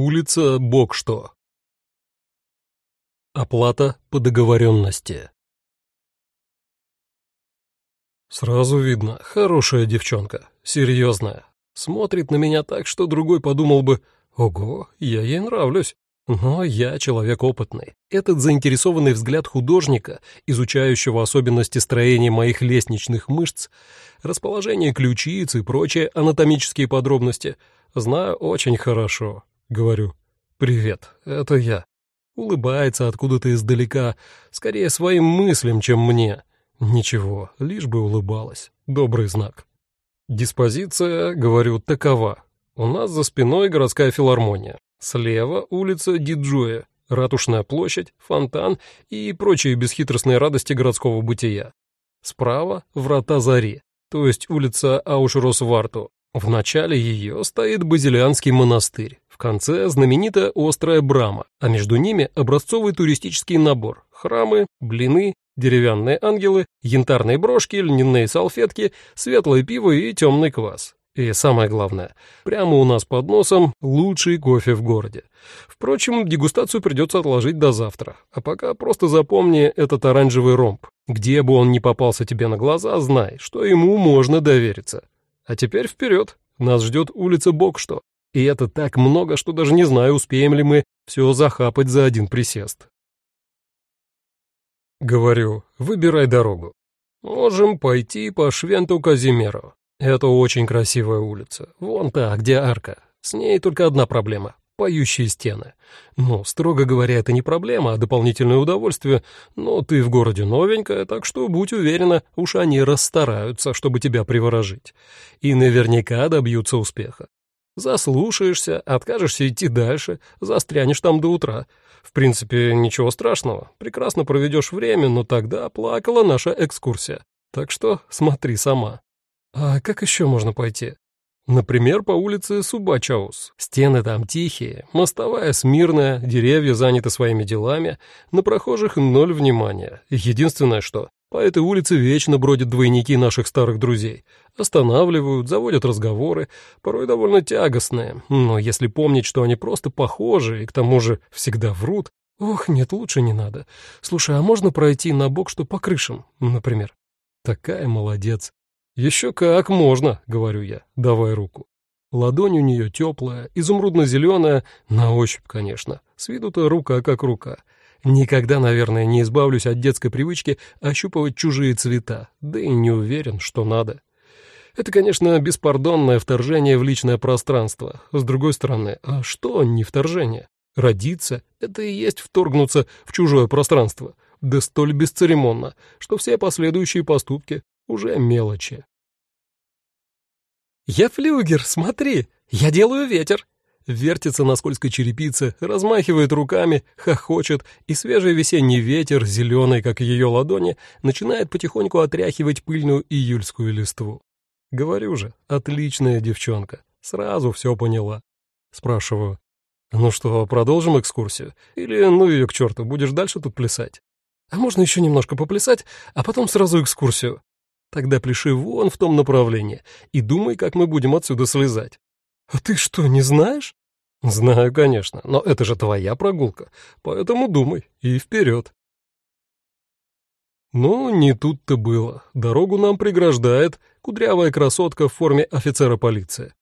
Улица Бог-что. Оплата по договоренности. Сразу видно, хорошая девчонка, серьезная. Смотрит на меня так, что другой подумал бы, ого, я ей нравлюсь. Но я человек опытный. Этот заинтересованный взгляд художника, изучающего особенности строения моих лестничных мышц, расположение ключиц и прочие анатомические подробности, знаю очень хорошо. Говорю, «Привет, это я». Улыбается откуда-то издалека, скорее своим мыслям, чем мне. Ничего, лишь бы улыбалась. Добрый знак. Диспозиция, говорю, такова. У нас за спиной городская филармония. Слева улица Диджоя, Ратушная площадь, фонтан и прочие бесхитростные радости городского бытия. Справа — врата Зари, то есть улица Аушрос-Варту. В начале ее стоит Базилианский монастырь, в конце знаменитая острая брама, а между ними образцовый туристический набор — храмы, блины, деревянные ангелы, янтарные брошки, льняные салфетки, светлое пиво и темный квас. И самое главное, прямо у нас под носом лучший кофе в городе. Впрочем, дегустацию придется отложить до завтра. А пока просто запомни этот оранжевый ромб. Где бы он ни попался тебе на глаза, знай, что ему можно довериться. А теперь вперед. Нас ждет улица Бокшто. И это так много, что даже не знаю, успеем ли мы все захапать за один присест. Говорю, выбирай дорогу. Можем пойти по Швенту Казимеру. Это очень красивая улица. Вон та, где арка. С ней только одна проблема — поющие стены. Ну, строго говоря, это не проблема, а дополнительное удовольствие. Но ты в городе новенькая, так что будь уверена, уж они расстараются, чтобы тебя приворожить. И наверняка добьются успеха. Заслушаешься, откажешься идти дальше, застрянешь там до утра. В принципе, ничего страшного. Прекрасно проведешь время, но тогда плакала наша экскурсия. Так что смотри сама. А как еще можно пойти? Например, по улице Субачаус. Стены там тихие, мостовая смирная, деревья заняты своими делами, на прохожих ноль внимания. Единственное что, по этой улице вечно бродят двойники наших старых друзей. Останавливают, заводят разговоры, порой довольно тягостные. Но если помнить, что они просто похожи и к тому же всегда врут, ох, нет, лучше не надо. Слушай, а можно пройти на бок, что по крышам, например? Такая молодец. «Еще как можно», — говорю я, давай руку. Ладонь у нее теплая, изумрудно-зеленая, на ощупь, конечно. С виду-то рука как рука. Никогда, наверное, не избавлюсь от детской привычки ощупывать чужие цвета, да и не уверен, что надо. Это, конечно, беспардонное вторжение в личное пространство. С другой стороны, а что не вторжение? Родиться — это и есть вторгнуться в чужое пространство, да столь бесцеремонно, что все последующие поступки уже мелочи. «Я флюгер, смотри! Я делаю ветер!» Вертится на скользкой черепице, размахивает руками, хохочет, и свежий весенний ветер, зеленый, как ее ладони, начинает потихоньку отряхивать пыльную июльскую листву. Говорю же, отличная девчонка, сразу все поняла. Спрашиваю, ну что, продолжим экскурсию? Или ну ее к черту, будешь дальше тут плясать? А можно еще немножко поплясать, а потом сразу экскурсию? Тогда пляши вон в том направлении и думай, как мы будем отсюда слезать. А ты что, не знаешь? Знаю, конечно, но это же твоя прогулка, поэтому думай и вперед. Ну, не тут-то было. Дорогу нам преграждает кудрявая красотка в форме офицера полиции.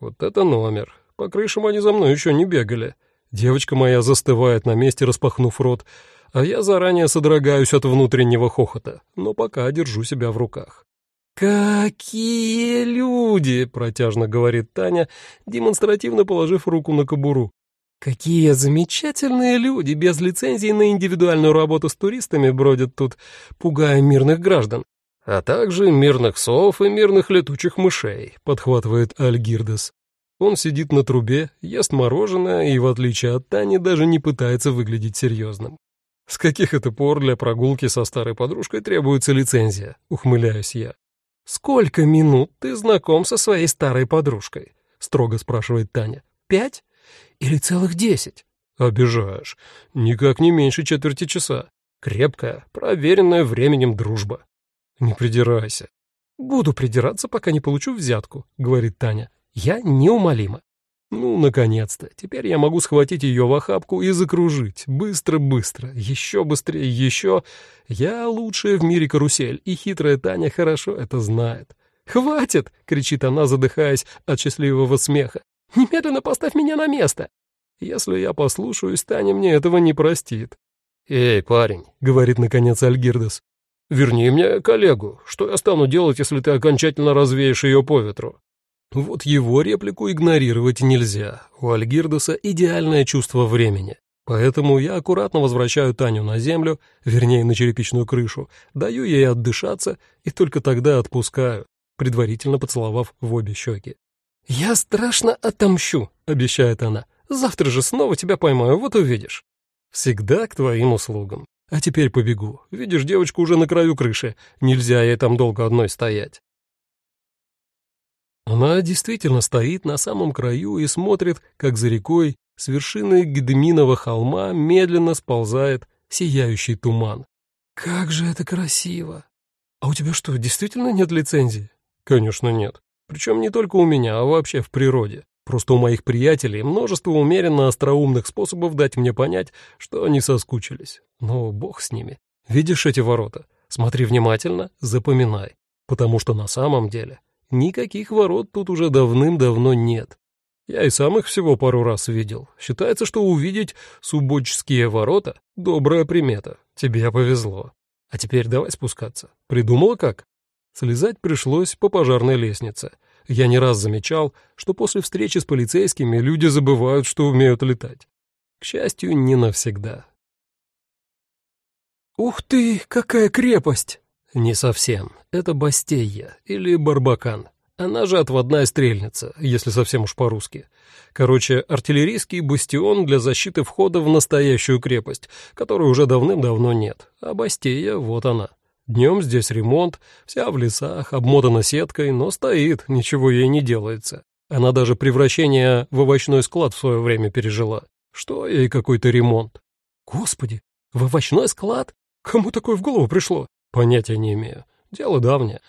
Вот это номер. По крышам они за мной еще не бегали. Девочка моя застывает на месте, распахнув рот, а я заранее содрогаюсь от внутреннего хохота, но пока держу себя в руках. «Какие люди!» — протяжно говорит Таня, демонстративно положив руку на кобуру. «Какие замечательные люди без лицензии на индивидуальную работу с туристами бродят тут, пугая мирных граждан, а также мирных сов и мирных летучих мышей», — подхватывает Альгирдес. Он сидит на трубе, ест мороженое и, в отличие от Тани, даже не пытается выглядеть серьезным. С каких это пор для прогулки со старой подружкой требуется лицензия? Ухмыляюсь я. Сколько минут ты знаком со своей старой подружкой? Строго спрашивает Таня. Пять? Или целых десять? Обижаешь. Никак не меньше четверти часа. Крепкая, проверенная временем дружба. Не придирайся. Буду придираться, пока не получу взятку, говорит Таня. Я неумолима. Ну, наконец-то. Теперь я могу схватить ее в охапку и закружить. Быстро-быстро. Еще быстрее, еще. Я лучшая в мире карусель, и хитрая Таня хорошо это знает. «Хватит!» — кричит она, задыхаясь от счастливого смеха. «Немедленно поставь меня на место!» Если я послушаюсь, Таня мне этого не простит. «Эй, парень», — говорит наконец Альгирдес, — «верни мне коллегу. Что я стану делать, если ты окончательно развеешь ее по ветру?» Вот его реплику игнорировать нельзя. У Альгирдеса идеальное чувство времени. Поэтому я аккуратно возвращаю Таню на землю, вернее, на черепичную крышу, даю ей отдышаться и только тогда отпускаю, предварительно поцеловав в обе щеки. «Я страшно отомщу», — обещает она. «Завтра же снова тебя поймаю, вот увидишь». «Всегда к твоим услугам. А теперь побегу. Видишь, девочку уже на краю крыши. Нельзя ей там долго одной стоять». Она действительно стоит на самом краю и смотрит, как за рекой с вершины Гедеминова холма медленно сползает сияющий туман. «Как же это красиво! А у тебя что, действительно нет лицензии?» «Конечно нет. Причем не только у меня, а вообще в природе. Просто у моих приятелей множество умеренно остроумных способов дать мне понять, что они соскучились. Но бог с ними. Видишь эти ворота? Смотри внимательно, запоминай. Потому что на самом деле Никаких ворот тут уже давным-давно нет. Я и сам их всего пару раз видел. Считается, что увидеть субочские ворота — добрая примета. Тебе повезло. А теперь давай спускаться. Придумала как? Слезать пришлось по пожарной лестнице. Я не раз замечал, что после встречи с полицейскими люди забывают, что умеют летать. К счастью, не навсегда. «Ух ты, какая крепость!» Не совсем. Это Бастея или Барбакан. Она же отводная стрельница, если совсем уж по-русски. Короче, артиллерийский бастион для защиты входа в настоящую крепость, которой уже давным-давно нет. А Бастея, вот она. Днем здесь ремонт, вся в лесах, обмотана сеткой, но стоит, ничего ей не делается. Она даже превращение в овощной склад в свое время пережила. Что ей какой-то ремонт? Господи, в овощной склад? Кому такое в голову пришло? Понятия не имею. Дело давнее.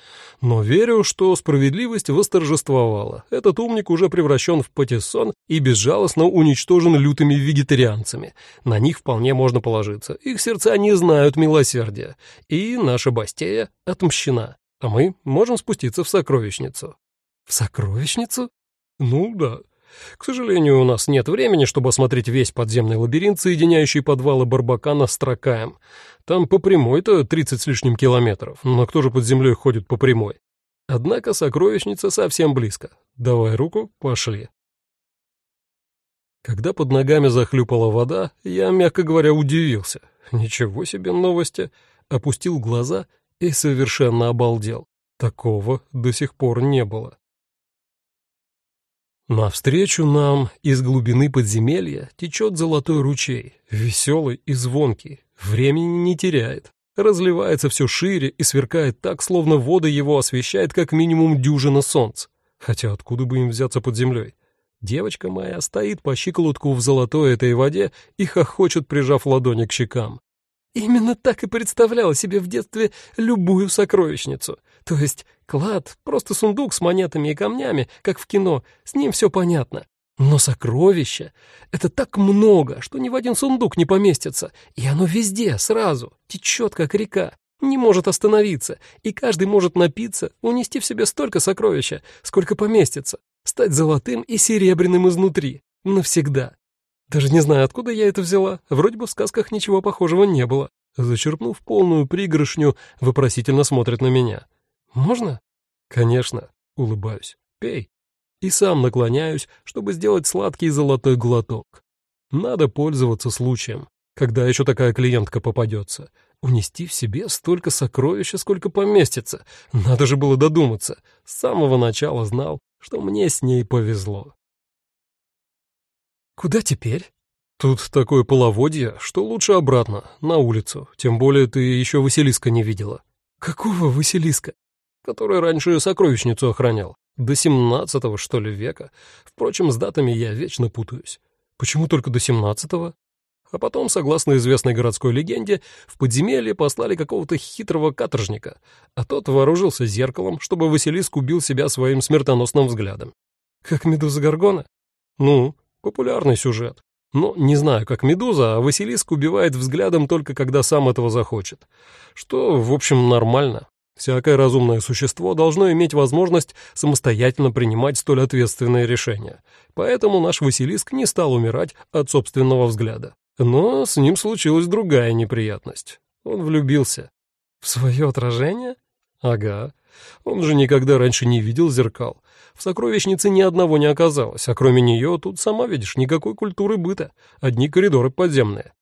Но верю, что справедливость восторжествовала. Этот умник уже превращен в патиссон и безжалостно уничтожен лютыми вегетарианцами. На них вполне можно положиться. Их сердца не знают милосердия. И наша Бастея отмщена. А мы можем спуститься в сокровищницу. В сокровищницу? Ну да. К сожалению, у нас нет времени, чтобы осмотреть весь подземный лабиринт, соединяющий подвалы Барбакана с Тракаем. Там по прямой-то 30 с лишним километров, но кто же под землей ходит по прямой? Однако сокровищница совсем близко. Давай руку, пошли. Когда под ногами захлюпала вода, я, мягко говоря, удивился. Ничего себе новости. Опустил глаза и совершенно обалдел. Такого до сих пор не было. Навстречу нам из глубины подземелья течет золотой ручей, веселый и звонкий, времени не теряет, разливается все шире и сверкает так, словно вода его освещает как минимум дюжина солнц. Хотя откуда бы им взяться под землей? Девочка моя стоит по щиколотку в золотой этой воде и хохочет, прижав ладони к щекам. Именно так и представляла себе в детстве любую сокровищницу. То есть клад — просто сундук с монетами и камнями, как в кино, с ним все понятно. Но сокровища — это так много, что ни в один сундук не поместится, и оно везде, сразу, течет, как река, не может остановиться, и каждый может напиться, унести в себе столько сокровища, сколько поместится, стать золотым и серебряным изнутри, навсегда. Даже не знаю, откуда я это взяла. Вроде бы в сказках ничего похожего не было. Зачерпнув полную пригоршню, вопросительно смотрит на меня. «Можно?» «Конечно», — улыбаюсь. «Пей». И сам наклоняюсь, чтобы сделать сладкий золотой глоток. Надо пользоваться случаем, когда еще такая клиентка попадется. Унести в себе столько сокровища, сколько поместится. Надо же было додуматься. С самого начала знал, что мне с ней повезло. «Куда теперь?» «Тут такое половодье, что лучше обратно, на улицу. Тем более ты еще Василиска не видела». «Какого Василиска?» «Который раньше сокровищницу охранял. До семнадцатого, что ли, века. Впрочем, с датами я вечно путаюсь. Почему только до семнадцатого?» А потом, согласно известной городской легенде, в подземелье послали какого-то хитрого каторжника, а тот вооружился зеркалом, чтобы Василиск убил себя своим смертоносным взглядом. Как медуза Горгона? Ну, популярный сюжет. Но не знаю, как Медуза, а Василиск убивает взглядом только когда сам этого захочет. Что, в общем, нормально. Всякое разумное существо должно иметь возможность самостоятельно принимать столь ответственные решения. Поэтому наш Василиск не стал умирать от собственного взгляда. Но с ним случилась другая неприятность. Он влюбился. В свое отражение? Ага. Он же никогда раньше не видел зеркал. В сокровищнице ни одного не оказалось, а кроме нее тут, сама видишь, никакой культуры быта, одни коридоры подземные.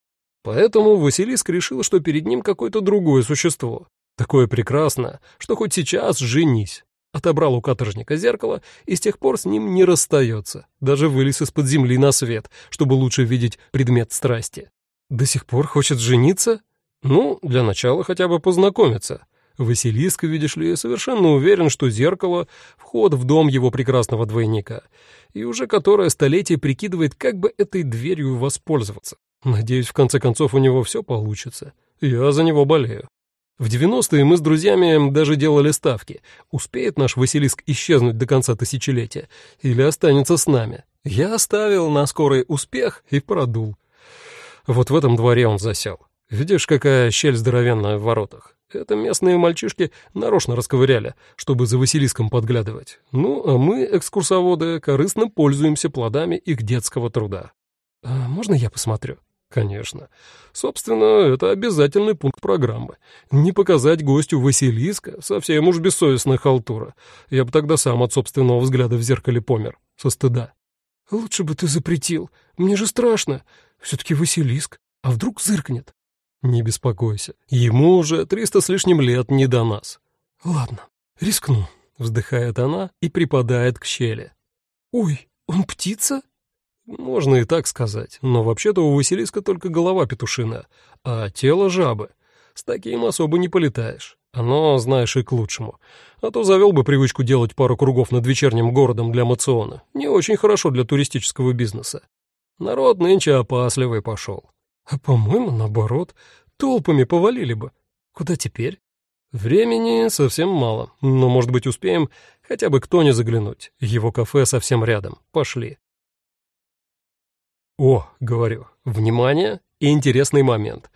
Поэтому Василиск решил, что перед ним какое-то другое существо. Такое прекрасное, что хоть сейчас женись. Отобрал у каторжника зеркало и с тех пор с ним не расстается. Даже вылез из-под земли на свет, чтобы лучше видеть предмет страсти. До сих пор хочет жениться? Ну, для начала хотя бы познакомиться. Василиск, видишь ли, совершенно уверен, что зеркало — вход в дом его прекрасного двойника, и уже которое столетие прикидывает, как бы этой дверью воспользоваться. Надеюсь, в конце концов у него все получится. Я за него болею. В 90-е мы с друзьями даже делали ставки. Успеет наш Василиск исчезнуть до конца тысячелетия или останется с нами? Я оставил на скорый успех и продул. Вот в этом дворе он засел. Видишь, какая щель здоровенная в воротах? Это местные мальчишки нарочно расковыряли, чтобы за Василиском подглядывать. Ну, а мы, экскурсоводы, корыстно пользуемся плодами их детского труда. А можно я посмотрю? Конечно. Собственно, это обязательный пункт программы. Не показать гостю Василиска — совсем уж бессовестная халтура. Я бы тогда сам от собственного взгляда в зеркале помер. Со стыда. Лучше бы ты запретил. Мне же страшно. Все-таки Василиск. А вдруг зыркнет? Не беспокойся, ему уже триста с лишним лет не до нас. Ладно, рискну, вздыхает она и припадает к щели. Ой, он птица? Можно и так сказать, но вообще-то у Василиска только голова петушина, а тело жабы. С таким особо не полетаешь. Оно, знаешь, и к лучшему. А то завел бы привычку делать пару кругов над вечерним городом для мациона. Не очень хорошо для туристического бизнеса. Народ нынче опасливый пошел. А, по-моему, наоборот, толпами повалили бы. Куда теперь? Времени совсем мало, но, может быть, успеем хотя бы кто не заглянуть. Его кафе совсем рядом. Пошли. О, говорю, внимание и интересный момент.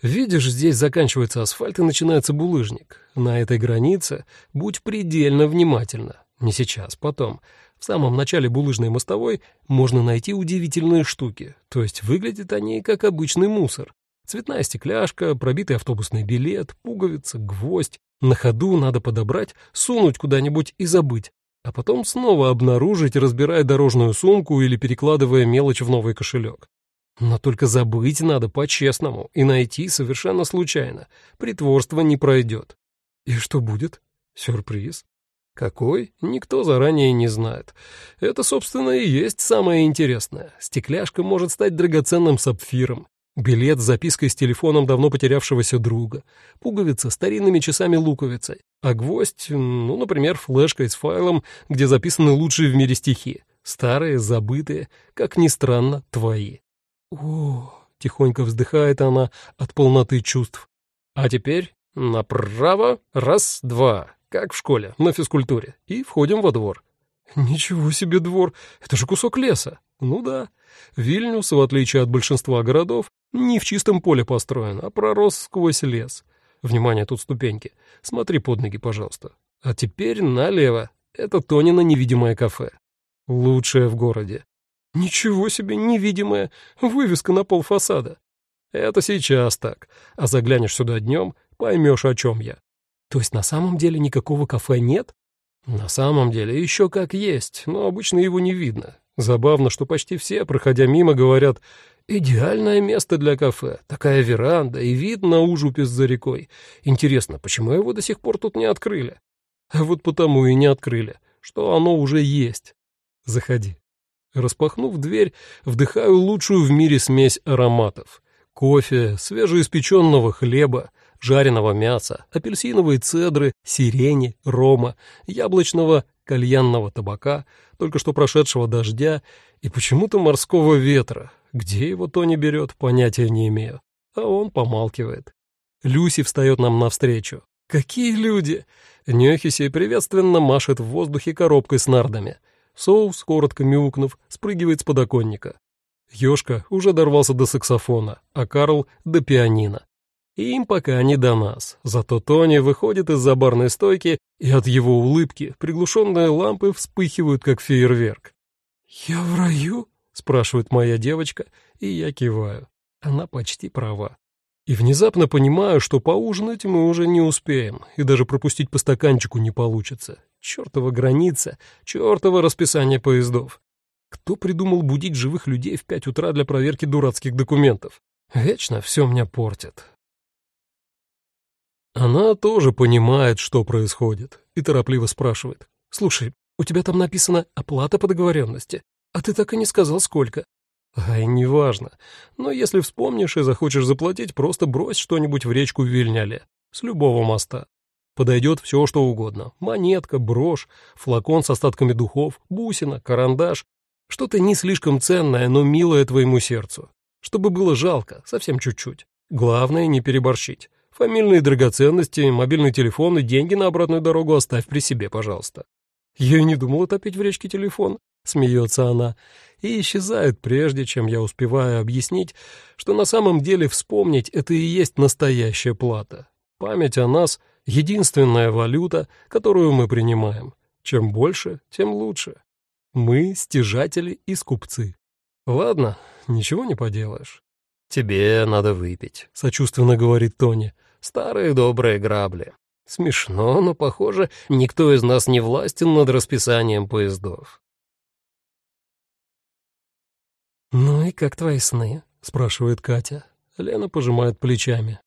Видишь, здесь заканчивается асфальт и начинается булыжник. На этой границе будь предельно внимательна. Не сейчас, потом. В самом начале булыжной мостовой можно найти удивительные штуки, то есть выглядят они как обычный мусор. Цветная стекляшка, пробитый автобусный билет, пуговица, гвоздь. На ходу надо подобрать, сунуть куда-нибудь и забыть, а потом снова обнаружить, разбирая дорожную сумку или перекладывая мелочь в новый кошелек. Но только забыть надо по-честному и найти совершенно случайно. Притворство не пройдет. И что будет? Сюрприз. Какой? Никто заранее не знает. Это, собственно, и есть самое интересное. Стекляшка может стать драгоценным сапфиром. Билет с запиской с телефоном давно потерявшегося друга. Пуговица старинными часами-луковицей. А гвоздь, ну, например, флешкой с файлом, где записаны лучшие в мире стихи. Старые, забытые, как ни странно, твои. О, тихонько вздыхает она от полноты чувств. А теперь направо, раз, два как в школе, на физкультуре, и входим во двор. Ничего себе двор, это же кусок леса. Ну да, Вильнюс, в отличие от большинства городов, не в чистом поле построен, а пророс сквозь лес. Внимание, тут ступеньки. Смотри под ноги, пожалуйста. А теперь налево. Это Тонина невидимое кафе. Лучшее в городе. Ничего себе, невидимое. Вывеска на пол фасада. Это сейчас так. А заглянешь сюда днем, поймешь, о чем я. То есть на самом деле никакого кафе нет? На самом деле еще как есть, но обычно его не видно. Забавно, что почти все, проходя мимо, говорят «Идеальное место для кафе, такая веранда и вид на Ужупис за рекой. Интересно, почему его до сих пор тут не открыли?» А вот потому и не открыли, что оно уже есть. Заходи. Распахнув дверь, вдыхаю лучшую в мире смесь ароматов. Кофе, свежеиспеченного хлеба, жареного мяса, апельсиновые цедры, сирени, рома, яблочного кальянного табака, только что прошедшего дождя и почему-то морского ветра. Где его Тони берет, понятия не имею. А он помалкивает. Люси встает нам навстречу. Какие люди! Нехиси приветственно машет в воздухе коробкой с нардами. Соус, коротко мяукнув, спрыгивает с подоконника. Ёшка уже дорвался до саксофона, а Карл — до пианино. Им пока не до нас, зато Тони выходит из-за барной стойки, и от его улыбки приглушенные лампы вспыхивают, как фейерверк. «Я в раю?» — спрашивает моя девочка, и я киваю. Она почти права. И внезапно понимаю, что поужинать мы уже не успеем, и даже пропустить по стаканчику не получится. Чёртова граница, чёртово расписание поездов. Кто придумал будить живых людей в пять утра для проверки дурацких документов? Вечно все меня портит. Она тоже понимает, что происходит, и торопливо спрашивает. «Слушай, у тебя там написано «оплата по договоренности», а ты так и не сказал, сколько». Ай, неважно. Но если вспомнишь и захочешь заплатить, просто брось что-нибудь в речку Вильняле. С любого моста. Подойдет все, что угодно. Монетка, брошь, флакон с остатками духов, бусина, карандаш. Что-то не слишком ценное, но милое твоему сердцу. Чтобы было жалко, совсем чуть-чуть. Главное, не переборщить. Фамильные драгоценности, мобильный телефон и деньги на обратную дорогу оставь при себе, пожалуйста. Я и не думала топить в речке телефон, смеется она, и исчезает, прежде чем я успеваю объяснить, что на самом деле вспомнить это и есть настоящая плата. Память о нас — единственная валюта, которую мы принимаем. Чем больше, тем лучше. Мы — стяжатели и скупцы. Ладно, ничего не поделаешь. «Тебе надо выпить», — сочувственно говорит Тони. «Старые добрые грабли. Смешно, но, похоже, никто из нас не властен над расписанием поездов». «Ну и как твои сны?» — спрашивает Катя. Лена пожимает плечами.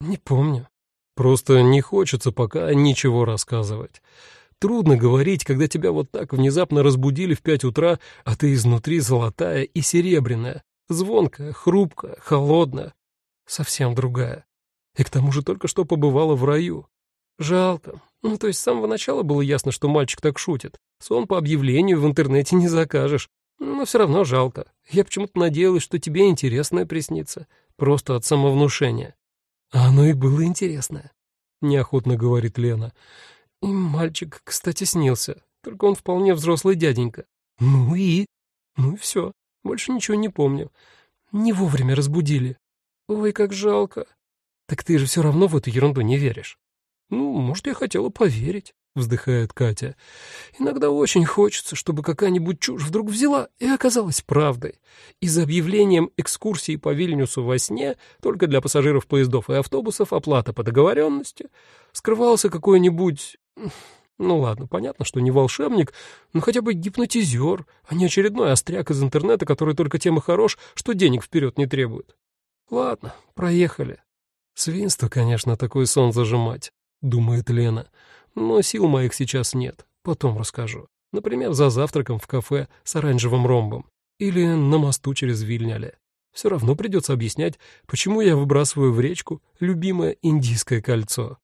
«Не помню. Просто не хочется пока ничего рассказывать. Трудно говорить, когда тебя вот так внезапно разбудили в пять утра, а ты изнутри золотая и серебряная, Звонкая, хрупкая, холодная, совсем другая. И к тому же только что побывала в раю. Жалко. Ну, то есть с самого начала было ясно, что мальчик так шутит. Сон по объявлению в интернете не закажешь. Но все равно жалко. Я почему-то надеялась, что тебе интересное приснится. Просто от самовнушения. А оно и было интересное. Неохотно говорит Лена. И мальчик, кстати, снился. Только он вполне взрослый дяденька. Ну и? Ну и все. Больше ничего не помню. Не вовремя разбудили. Ой, как жалко. Так ты же все равно в эту ерунду не веришь. Ну, может, я хотела поверить, вздыхает Катя. Иногда очень хочется, чтобы какая-нибудь чушь вдруг взяла и оказалась правдой. И за объявлением экскурсии по Вильнюсу во сне только для пассажиров поездов и автобусов оплата по договоренности скрывался какой-нибудь ну ладно, понятно, что не волшебник, но хотя бы гипнотизер, а не очередной остряк из интернета, который только тем и хорош, что денег вперед не требует. Ладно, проехали. Свинство, конечно, такой сон зажимать, думает Лена, но сил моих сейчас нет, потом расскажу. Например, за завтраком в кафе с оранжевым ромбом или на мосту через Вильняле. Все равно придется объяснять, почему я выбрасываю в речку любимое индийское кольцо.